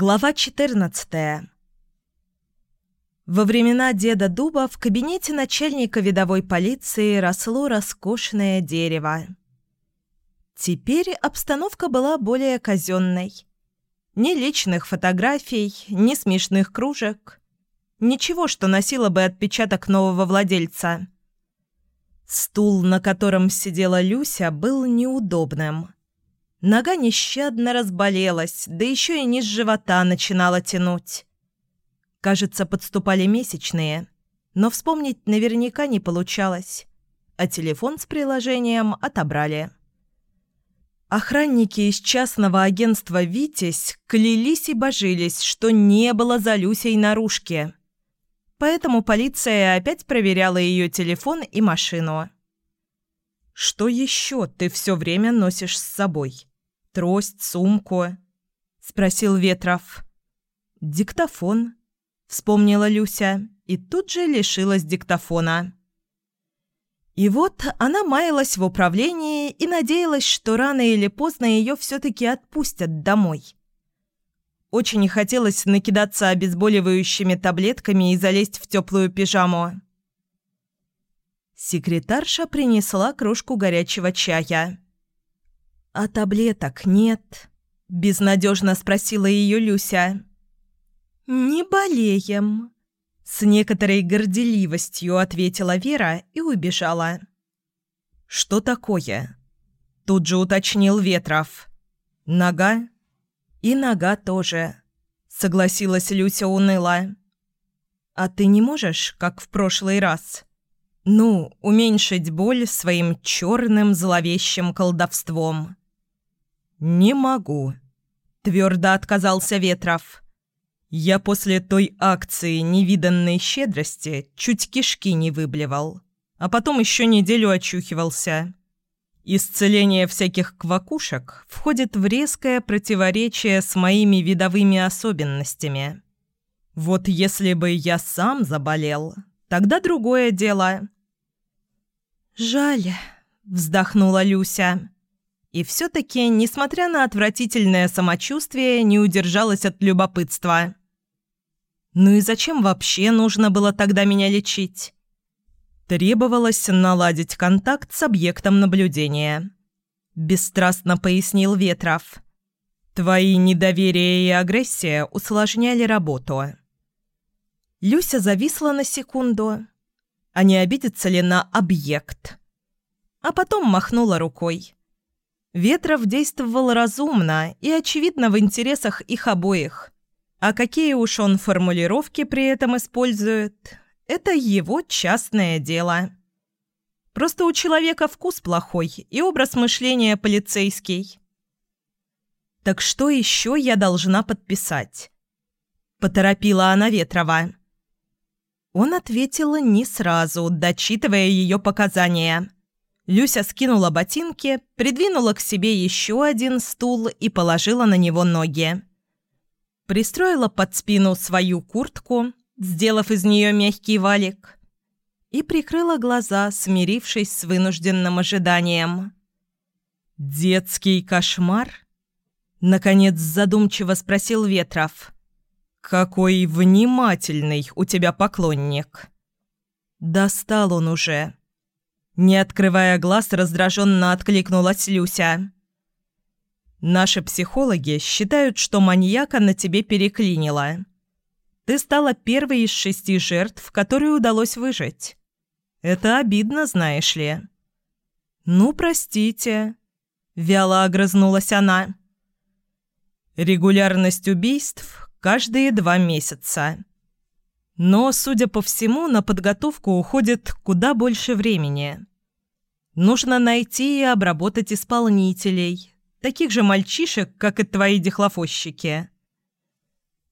Глава 14 Во времена деда Дуба в кабинете начальника видовой полиции росло роскошное дерево. Теперь обстановка была более казенной. Ни личных фотографий, ни смешных кружек. Ничего, что носило бы отпечаток нового владельца. Стул, на котором сидела Люся, был неудобным – Нога нещадно разболелась, да еще и низ живота начинала тянуть. Кажется, подступали месячные, но вспомнить наверняка не получалось, а телефон с приложением отобрали. Охранники из частного агентства «Витязь» клялись и божились, что не было за Люсей наружки. Поэтому полиция опять проверяла ее телефон и машину. «Что еще ты все время носишь с собой?» Трость, сумку?» — спросил Ветров. «Диктофон», — вспомнила Люся, и тут же лишилась диктофона. И вот она маялась в управлении и надеялась, что рано или поздно ее все-таки отпустят домой. Очень хотелось накидаться обезболивающими таблетками и залезть в теплую пижаму. Секретарша принесла кружку горячего чая. «А таблеток нет?» – безнадежно спросила ее Люся. «Не болеем», – с некоторой горделивостью ответила Вера и убежала. «Что такое?» – тут же уточнил Ветров. «Нога?» «И нога тоже», – согласилась Люся уныло. «А ты не можешь, как в прошлый раз?» «Ну, уменьшить боль своим черным зловещим колдовством». «Не могу», — твердо отказался Ветров. «Я после той акции невиданной щедрости чуть кишки не выблевал, а потом еще неделю очухивался. Исцеление всяких квакушек входит в резкое противоречие с моими видовыми особенностями. Вот если бы я сам заболел, тогда другое дело». «Жаль», — вздохнула Люся. И все-таки, несмотря на отвратительное самочувствие, не удержалась от любопытства. Ну и зачем вообще нужно было тогда меня лечить? Требовалось наладить контакт с объектом наблюдения. Бесстрастно пояснил Ветров. Твои недоверие и агрессия усложняли работу. Люся зависла на секунду. А не обидится ли на объект? А потом махнула рукой. Ветров действовал разумно и, очевидно, в интересах их обоих. А какие уж он формулировки при этом использует, это его частное дело. Просто у человека вкус плохой и образ мышления полицейский. «Так что еще я должна подписать?» Поторопила она Ветрова. Он ответил не сразу, дочитывая ее показания – Люся скинула ботинки, придвинула к себе еще один стул и положила на него ноги. Пристроила под спину свою куртку, сделав из нее мягкий валик, и прикрыла глаза, смирившись с вынужденным ожиданием. «Детский кошмар?» Наконец задумчиво спросил Ветров. «Какой внимательный у тебя поклонник!» Достал он уже. Не открывая глаз, раздраженно откликнулась Люся. «Наши психологи считают, что маньяка на тебе переклинило. Ты стала первой из шести жертв, которой удалось выжить. Это обидно, знаешь ли». «Ну, простите», — вяло огрызнулась она. «Регулярность убийств каждые два месяца». Но, судя по всему, на подготовку уходит куда больше времени. Нужно найти и обработать исполнителей, таких же мальчишек, как и твои дихлофосщики.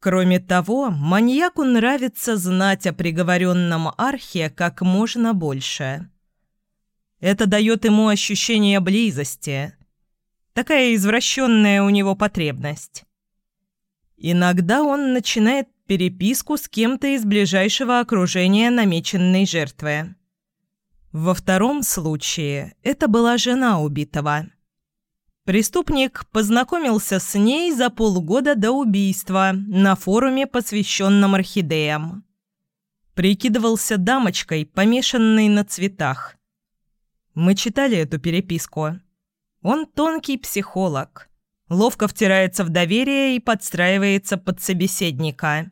Кроме того, маньяку нравится знать о приговоренном архе как можно больше. Это дает ему ощущение близости. Такая извращенная у него потребность. Иногда он начинает переписку с кем-то из ближайшего окружения намеченной жертвы. Во втором случае это была жена убитого. Преступник познакомился с ней за полгода до убийства на форуме, посвященном орхидеям. Прикидывался дамочкой, помешанной на цветах. Мы читали эту переписку. Он тонкий психолог. Ловко втирается в доверие и подстраивается под собеседника.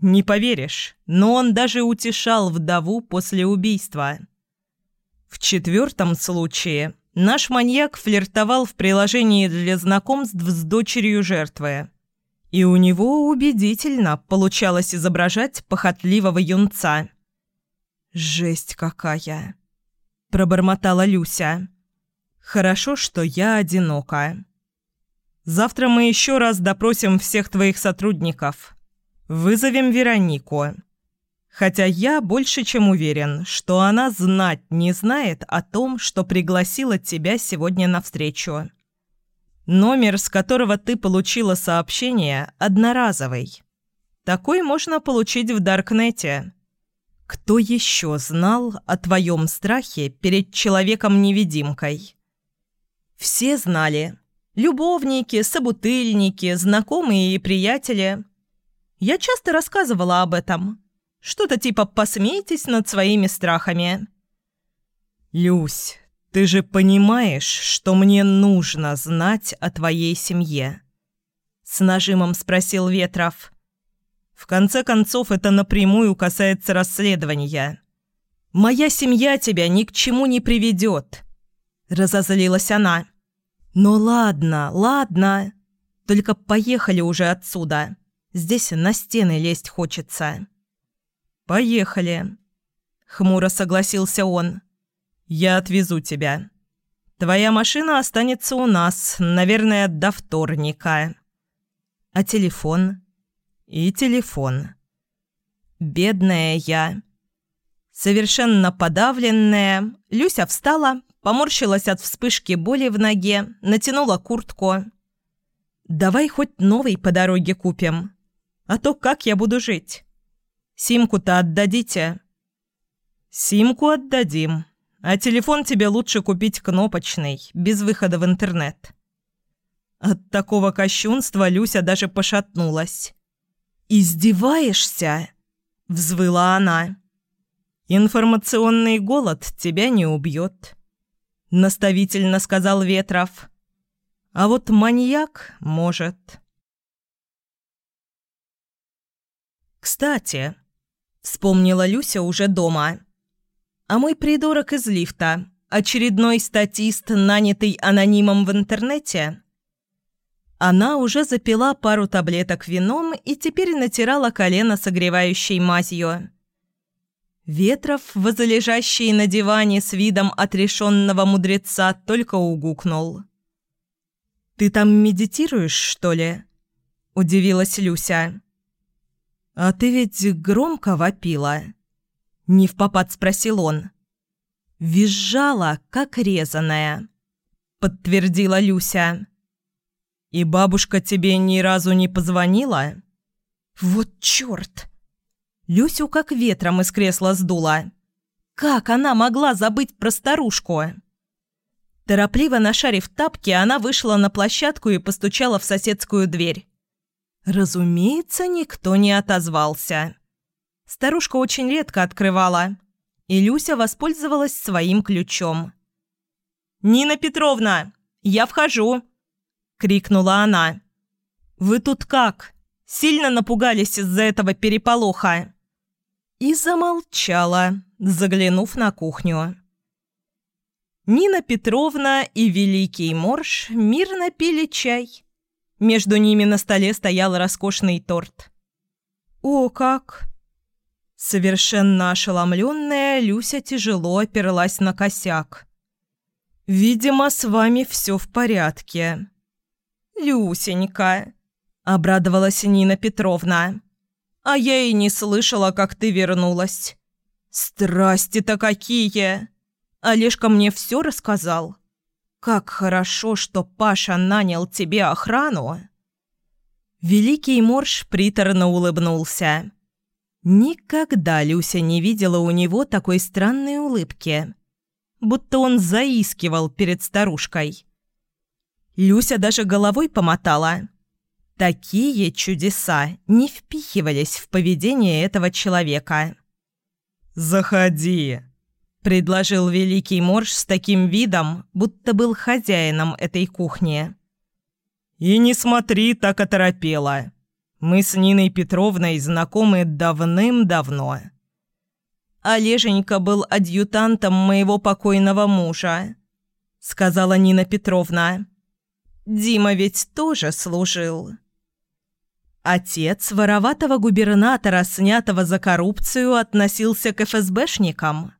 Не поверишь, но он даже утешал вдову после убийства. В четвертом случае наш маньяк флиртовал в приложении для знакомств с дочерью жертвы. И у него убедительно получалось изображать похотливого юнца. «Жесть какая!» – пробормотала Люся. «Хорошо, что я одинока. Завтра мы еще раз допросим всех твоих сотрудников. Вызовем Веронику. Хотя я больше чем уверен, что она знать не знает о том, что пригласила тебя сегодня на встречу. Номер, с которого ты получила сообщение, одноразовый. Такой можно получить в Даркнете. Кто еще знал о твоем страхе перед человеком-невидимкой? Все знали. Любовники, собутыльники, знакомые и приятели. Я часто рассказывала об этом. Что-то типа «посмейтесь над своими страхами». «Люсь, ты же понимаешь, что мне нужно знать о твоей семье?» С нажимом спросил Ветров. «В конце концов, это напрямую касается расследования. Моя семья тебя ни к чему не приведет», — разозлилась она. «Ну ладно, ладно. Только поехали уже отсюда. Здесь на стены лезть хочется». «Поехали», — хмуро согласился он. «Я отвезу тебя. Твоя машина останется у нас, наверное, до вторника». «А телефон?» «И телефон». «Бедная я». Совершенно подавленная, Люся встала, поморщилась от вспышки боли в ноге, натянула куртку. «Давай хоть новый по дороге купим. А то как я буду жить?» Симку-то отдадите?» «Симку отдадим, а телефон тебе лучше купить кнопочный, без выхода в интернет». От такого кощунства Люся даже пошатнулась. «Издеваешься?» – взвыла она. «Информационный голод тебя не убьет», – наставительно сказал Ветров. «А вот маньяк может». «Кстати», Вспомнила Люся уже дома. А мой придурок из лифта, очередной статист, нанятый анонимом в интернете. Она уже запила пару таблеток вином и теперь натирала колено согревающей мазью. Ветров, возлежащий на диване с видом отрешенного мудреца, только угукнул. «Ты там медитируешь, что ли?» – удивилась Люся. «А ты ведь громко вопила?» Не в попад спросил он. «Визжала, как резаная», — подтвердила Люся. «И бабушка тебе ни разу не позвонила?» «Вот черт!» Люсю как ветром из кресла сдула. «Как она могла забыть про старушку?» Торопливо нашарив тапки, она вышла на площадку и постучала в соседскую дверь. Разумеется, никто не отозвался. Старушка очень редко открывала, и Люся воспользовалась своим ключом. «Нина Петровна, я вхожу!» — крикнула она. «Вы тут как? Сильно напугались из-за этого переполоха?» И замолчала, заглянув на кухню. Нина Петровна и Великий Морж мирно пили чай между ними на столе стоял роскошный торт. «О, как!» Совершенно ошеломленная, Люся тяжело оперлась на косяк. «Видимо, с вами все в порядке». «Люсенька!» – обрадовалась Нина Петровна. «А я и не слышала, как ты вернулась. Страсти-то какие! Олежка мне все рассказал». Как хорошо, что Паша нанял тебе охрану!» Великий Морж приторно улыбнулся. Никогда Люся не видела у него такой странной улыбки, будто он заискивал перед старушкой. Люся даже головой помотала. Такие чудеса не впихивались в поведение этого человека. «Заходи», — предложил Великий Морж с таким видом, будто был хозяином этой кухни. «И не смотри так оторопело. Мы с Ниной Петровной знакомы давным-давно». Олеженька был адъютантом моего покойного мужа», — сказала Нина Петровна. «Дима ведь тоже служил». Отец вороватого губернатора, снятого за коррупцию, относился к ФСБшникам.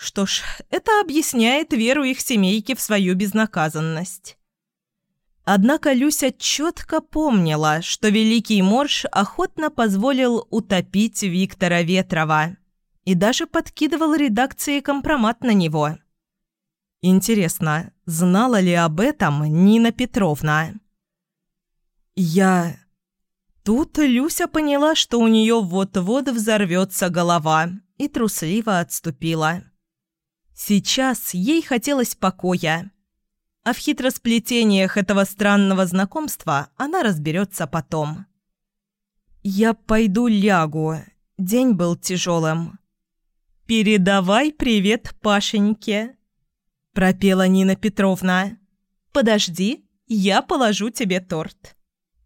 Что ж, это объясняет веру их семейки в свою безнаказанность. Однако Люся четко помнила, что Великий Морж охотно позволил утопить Виктора Ветрова и даже подкидывал редакции компромат на него. Интересно, знала ли об этом Нина Петровна? «Я...» Тут Люся поняла, что у нее вот-вот взорвется голова, и трусливо отступила. Сейчас ей хотелось покоя. А в хитросплетениях этого странного знакомства она разберется потом. «Я пойду лягу. День был тяжелым. «Передавай привет Пашеньке», – пропела Нина Петровна. «Подожди, я положу тебе торт.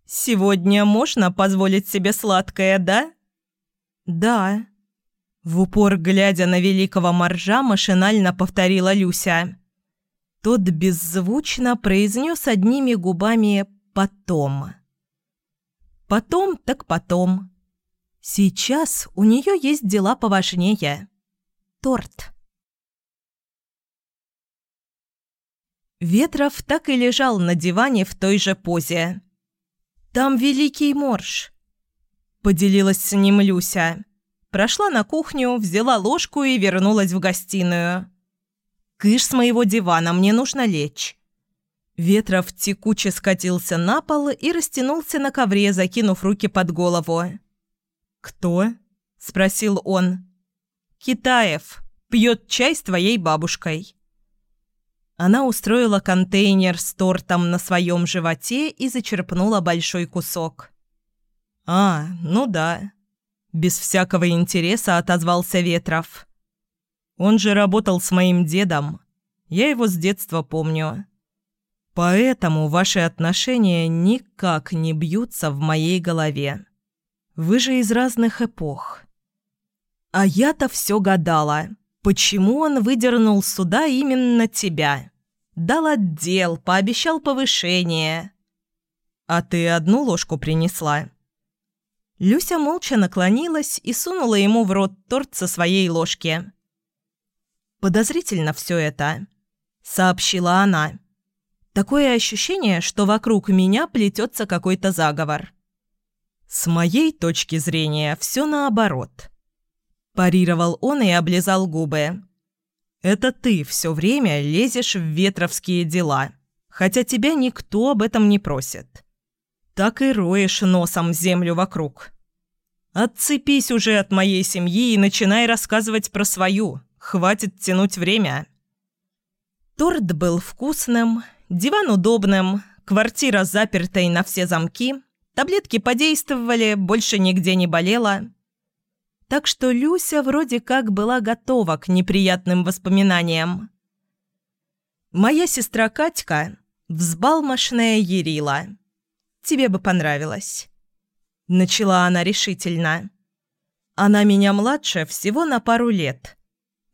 Сегодня можно позволить себе сладкое, да?» «Да». В упор, глядя на великого моржа, машинально повторила Люся. Тот беззвучно произнес одними губами «потом». «Потом так потом». Сейчас у нее есть дела поважнее торт. Ветров так и лежал на диване в той же позе. «Там великий морж», — поделилась с ним Люся. Прошла на кухню, взяла ложку и вернулась в гостиную. «Кыш с моего дивана, мне нужно лечь». Ветров текуче скатился на пол и растянулся на ковре, закинув руки под голову. «Кто?» – спросил он. Китаев. Пьет чай с твоей бабушкой». Она устроила контейнер с тортом на своем животе и зачерпнула большой кусок. «А, ну да». Без всякого интереса отозвался Ветров. «Он же работал с моим дедом. Я его с детства помню. Поэтому ваши отношения никак не бьются в моей голове. Вы же из разных эпох. А я-то все гадала, почему он выдернул сюда именно тебя. Дал отдел, пообещал повышение. А ты одну ложку принесла? Люся молча наклонилась и сунула ему в рот торт со своей ложки. «Подозрительно все это», — сообщила она. «Такое ощущение, что вокруг меня плетется какой-то заговор». «С моей точки зрения, все наоборот», Парировал он и облизал губы. «Это ты все время лезешь в ветровские дела, хотя тебя никто об этом не просит. Так и роешь носом землю вокруг. Отцепись уже от моей семьи и начинай рассказывать про свою. Хватит тянуть время». Торт был вкусным, диван удобным, квартира запертой на все замки, таблетки подействовали, больше нигде не болело так что Люся вроде как была готова к неприятным воспоминаниям. «Моя сестра Катька – взбалмошная Ерила. Тебе бы понравилось». Начала она решительно. «Она меня младше всего на пару лет,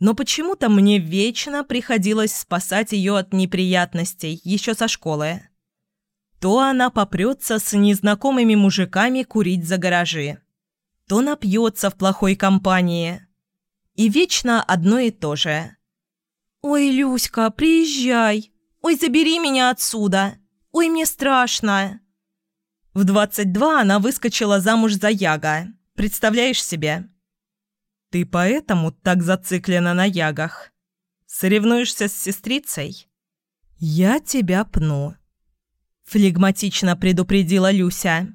но почему-то мне вечно приходилось спасать ее от неприятностей еще со школы. То она попрется с незнакомыми мужиками курить за гаражи» то напьется в плохой компании. И вечно одно и то же. «Ой, Люська, приезжай! Ой, забери меня отсюда! Ой, мне страшно!» В 22 она выскочила замуж за Яга. Представляешь себе? Ты поэтому так зациклена на Ягах? Соревнуешься с сестрицей? Я тебя пну. Флегматично предупредила Люся.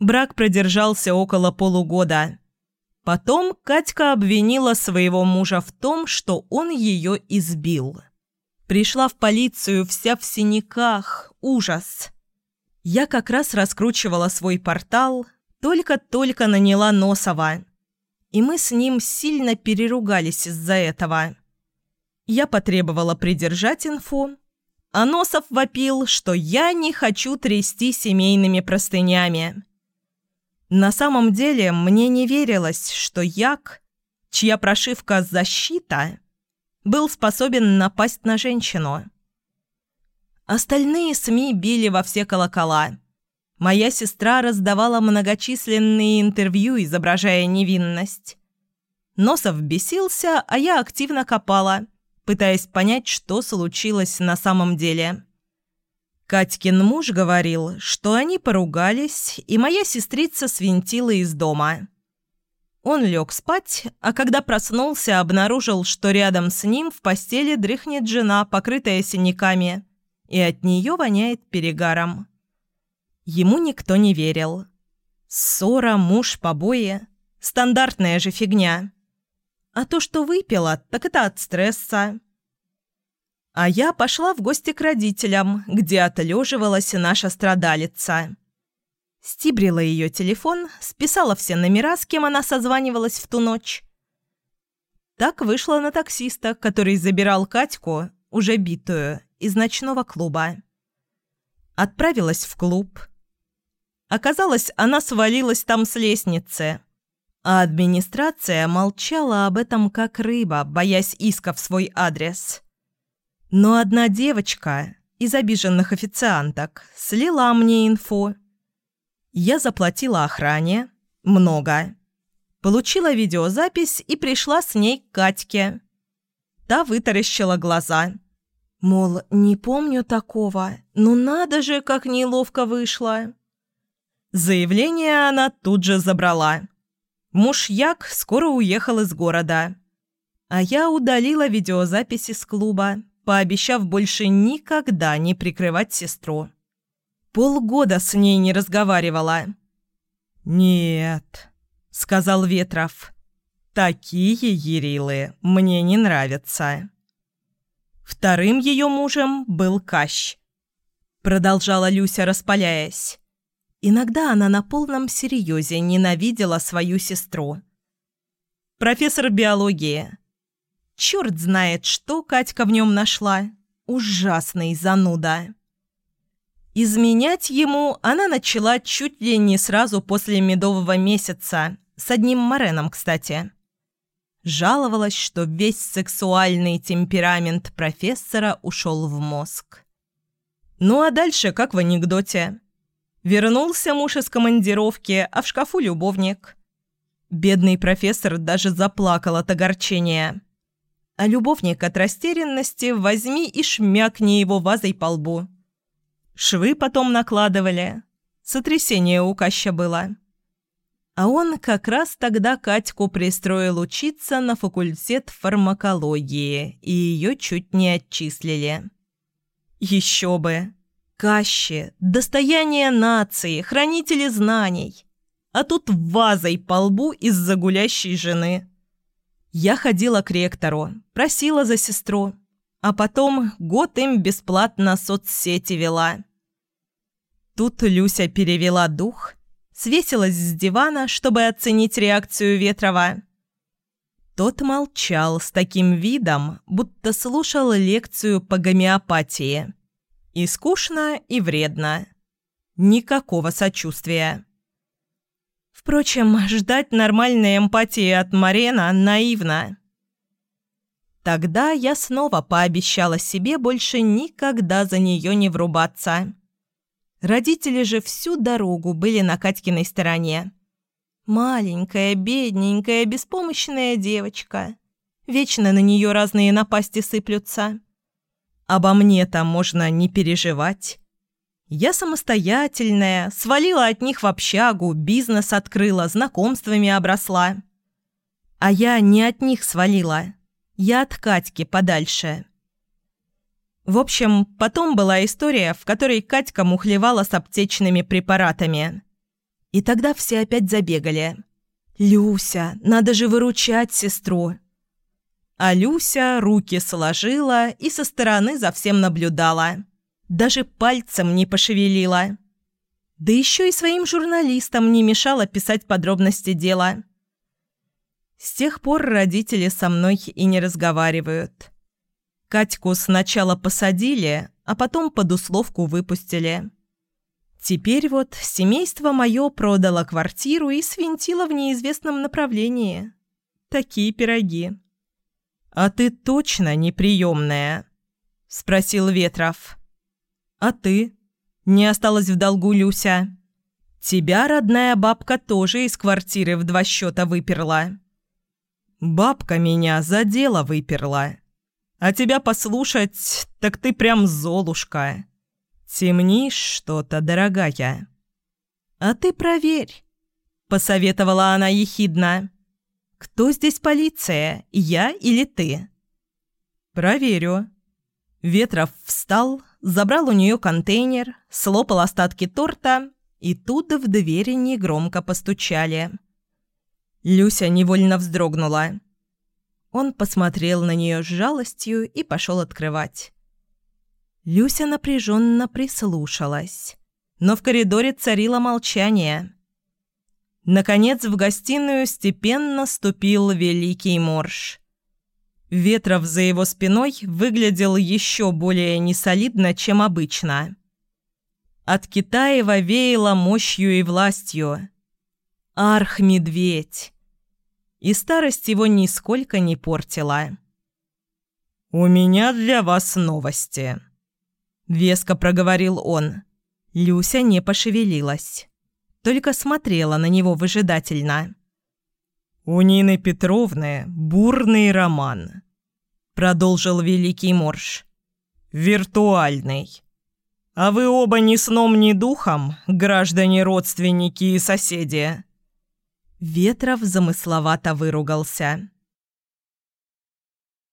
Брак продержался около полугода. Потом Катька обвинила своего мужа в том, что он ее избил. Пришла в полицию вся в синяках. Ужас. Я как раз раскручивала свой портал, только-только наняла Носова. И мы с ним сильно переругались из-за этого. Я потребовала придержать инфу, а Носов вопил, что я не хочу трясти семейными простынями. На самом деле мне не верилось, что Як, чья прошивка «защита», был способен напасть на женщину. Остальные СМИ били во все колокола. Моя сестра раздавала многочисленные интервью, изображая невинность. Носов бесился, а я активно копала, пытаясь понять, что случилось на самом деле. Катькин муж говорил, что они поругались, и моя сестрица свинтила из дома. Он лег спать, а когда проснулся, обнаружил, что рядом с ним в постели дрыхнет жена, покрытая синяками, и от нее воняет перегаром. Ему никто не верил. Ссора, муж, побои – стандартная же фигня. А то, что выпила, так это от стресса. А я пошла в гости к родителям, где отлеживалась наша страдалица. Стибрила ее телефон, списала все номера, с кем она созванивалась в ту ночь. Так вышла на таксиста, который забирал Катьку, уже битую, из ночного клуба. Отправилась в клуб. Оказалось, она свалилась там с лестницы. А администрация молчала об этом как рыба, боясь иска в свой адрес. Но одна девочка из обиженных официанток слила мне инфу. Я заплатила охране. Много. Получила видеозапись и пришла с ней к Катьке. Та вытаращила глаза. Мол, не помню такого. Ну надо же, как неловко вышло. Заявление она тут же забрала. Муж Як скоро уехал из города. А я удалила видеозаписи с клуба, пообещав больше никогда не прикрывать сестру. Полгода с ней не разговаривала. «Нет», — сказал Ветров, — «такие Ерилы мне не нравятся». Вторым ее мужем был Кащ. Продолжала Люся, распаляясь. Иногда она на полном серьезе ненавидела свою сестру. Профессор биологии. Черт знает, что Катька в нем нашла. Ужасный зануда. Изменять ему она начала чуть ли не сразу после медового месяца, с одним Мореном, кстати. Жаловалась, что весь сексуальный темперамент профессора ушел в мозг. Ну а дальше, как в анекдоте. Вернулся муж из командировки, а в шкафу любовник. Бедный профессор даже заплакал от огорчения а любовник от растерянности возьми и шмякни его вазой по лбу. Швы потом накладывали. Сотрясение у Каща было. А он как раз тогда Катьку пристроил учиться на факультет фармакологии, и ее чуть не отчислили. Еще бы! Кащи, достояние нации, хранители знаний. А тут вазой по лбу из-за гулящей жены. Я ходила к ректору, просила за сестру, а потом год им бесплатно соцсети вела. Тут Люся перевела дух, свесилась с дивана, чтобы оценить реакцию Ветрова. Тот молчал с таким видом, будто слушал лекцию по гомеопатии. И скучно, и вредно. Никакого сочувствия. Впрочем, ждать нормальной эмпатии от Марена наивно. Тогда я снова пообещала себе больше никогда за нее не врубаться. Родители же всю дорогу были на Катькиной стороне. Маленькая, бедненькая, беспомощная девочка. Вечно на нее разные напасти сыплются. Обо мне-то можно не переживать. Я самостоятельная, свалила от них в общагу, бизнес открыла, знакомствами обросла. А я не от них свалила. Я от Катьки подальше. В общем, потом была история, в которой Катька мухлевала с аптечными препаратами. И тогда все опять забегали. «Люся, надо же выручать сестру!» А Люся руки сложила и со стороны за всем наблюдала. Даже пальцем не пошевелила. Да еще и своим журналистам не мешала писать подробности дела. С тех пор родители со мной и не разговаривают. Катьку сначала посадили, а потом под условку выпустили. Теперь вот семейство мое продало квартиру и свинтило в неизвестном направлении. Такие пироги. «А ты точно неприемная?» – спросил Ветров. «А ты?» – не осталась в долгу Люся. «Тебя, родная бабка, тоже из квартиры в два счета выперла». «Бабка меня за дело выперла. А тебя послушать, так ты прям золушка. Темнишь что-то, дорогая». «А ты проверь», – посоветовала она ехидно. «Кто здесь полиция, я или ты?» «Проверю». Ветров встал, забрал у нее контейнер, слопал остатки торта, и тут в двери негромко постучали. Люся невольно вздрогнула. Он посмотрел на нее с жалостью и пошел открывать. Люся напряженно прислушалась, но в коридоре царило молчание. Наконец в гостиную степенно ступил великий морж. Ветров за его спиной выглядел еще более несолидно, чем обычно. От Китаева веяло мощью и властью. Арх-медведь. И старость его нисколько не портила. «У меня для вас новости», — веско проговорил он. Люся не пошевелилась только смотрела на него выжидательно. «У Нины Петровны бурный роман», — продолжил Великий Морж. «Виртуальный. А вы оба ни сном, ни духом, граждане, родственники и соседи?» Ветров замысловато выругался.